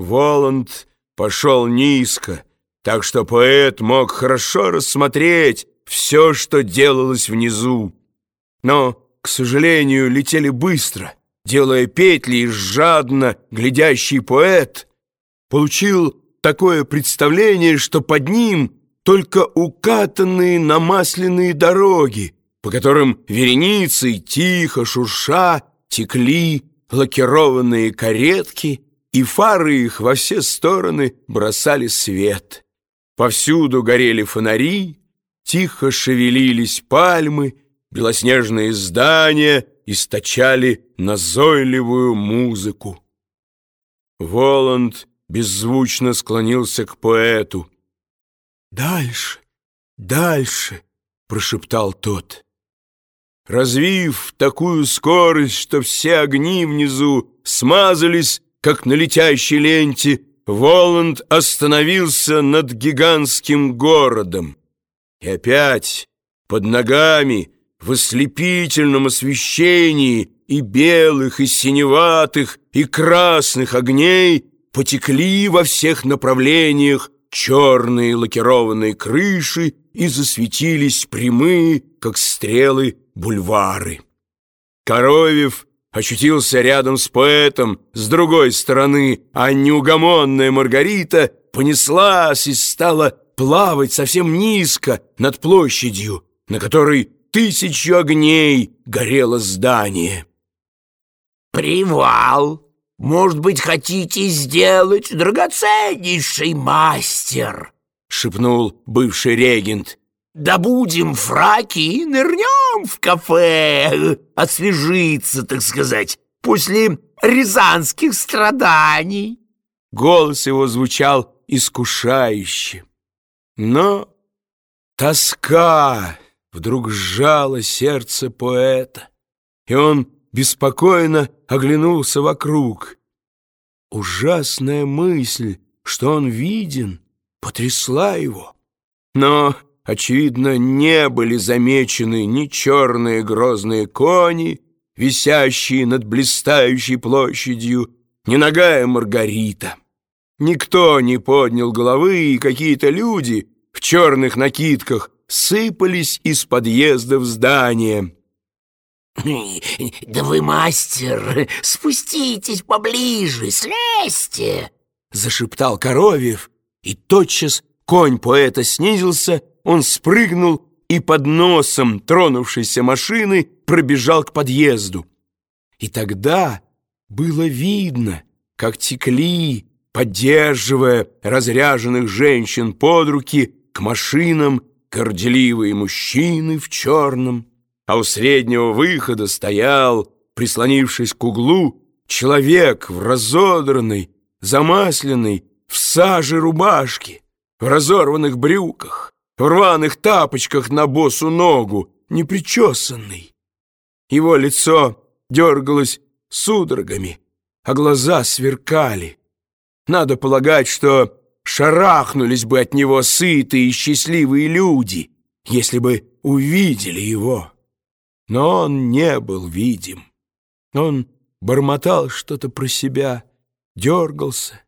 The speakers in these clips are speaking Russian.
Воланд пошел низко, так что поэт мог хорошо рассмотреть все, что делалось внизу. Но, к сожалению, летели быстро, делая петли, и жадно глядящий поэт получил такое представление, что под ним только укатанные намасленные дороги, по которым вереницей тихо шурша текли лакированные каретки, и фары их во все стороны бросали свет. Повсюду горели фонари, тихо шевелились пальмы, белоснежные здания источали назойливую музыку. Воланд беззвучно склонился к поэту. «Дальше, дальше!» — прошептал тот. Развив такую скорость, что все огни внизу смазались, как на летящей ленте, Воланд остановился над гигантским городом. И опять под ногами в ослепительном освещении и белых, и синеватых, и красных огней потекли во всех направлениях черные лакированные крыши и засветились прямые, как стрелы, бульвары. Коровев очутился рядом с поэтом с другой стороны, а неугомонная Маргарита понеслась и стала плавать совсем низко над площадью, на которой тысячу огней горело здание. «Привал! Может быть, хотите сделать, драгоценнейший мастер?» — шепнул бывший регент. «Добудем фраки и нырнем в кафе, освежиться, так сказать, после рязанских страданий». Голос его звучал искушающе. Но тоска вдруг сжала сердце поэта, и он беспокойно оглянулся вокруг. Ужасная мысль, что он виден, потрясла его. Но, очевидно, не были замечены ни черные грозные кони, висящие над блистающей площадью, ни ногая Маргарита. Никто не поднял головы, и какие-то люди в черных накидках сыпались из подъезда в здание. «Да вы мастер, спуститесь поближе, слезьте!» Зашептал Коровьев, и тотчас конь поэта снизился, он спрыгнул и под носом тронувшейся машины пробежал к подъезду. И тогда было видно, как текли, поддерживая разряженных женщин под руки к машинам горделивые мужчины в черном а у среднего выхода стоял, прислонившись к углу, человек в разодранной, замасленной, в саже рубашке, в разорванных брюках, в рваных тапочках на босу ногу, непричесанный. Его лицо дергалось судорогами, а глаза сверкали. Надо полагать, что шарахнулись бы от него сытые и счастливые люди, если бы увидели его но он не был видим. Он бормотал что-то про себя, дергался,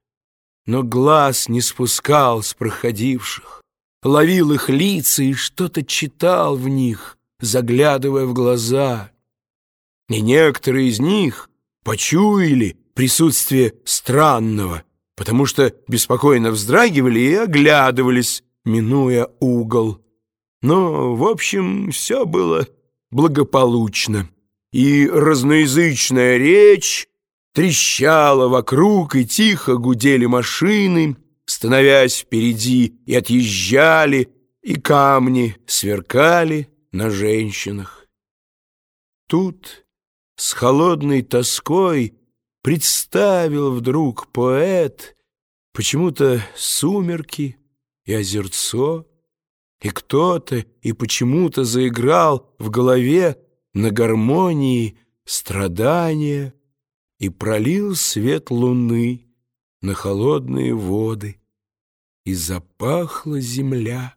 но глаз не спускал с проходивших, ловил их лица и что-то читал в них, заглядывая в глаза. И некоторые из них почуяли присутствие странного, потому что беспокойно вздрагивали и оглядывались, минуя угол. Но, в общем, все было благополучно, и разноязычная речь трещала вокруг, и тихо гудели машины, становясь впереди, и отъезжали, и камни сверкали на женщинах. Тут с холодной тоской представил вдруг поэт почему-то сумерки и озерцо, и кто-то и почему-то заиграл в голове на гармонии страдания и пролил свет луны на холодные воды, и запахла земля.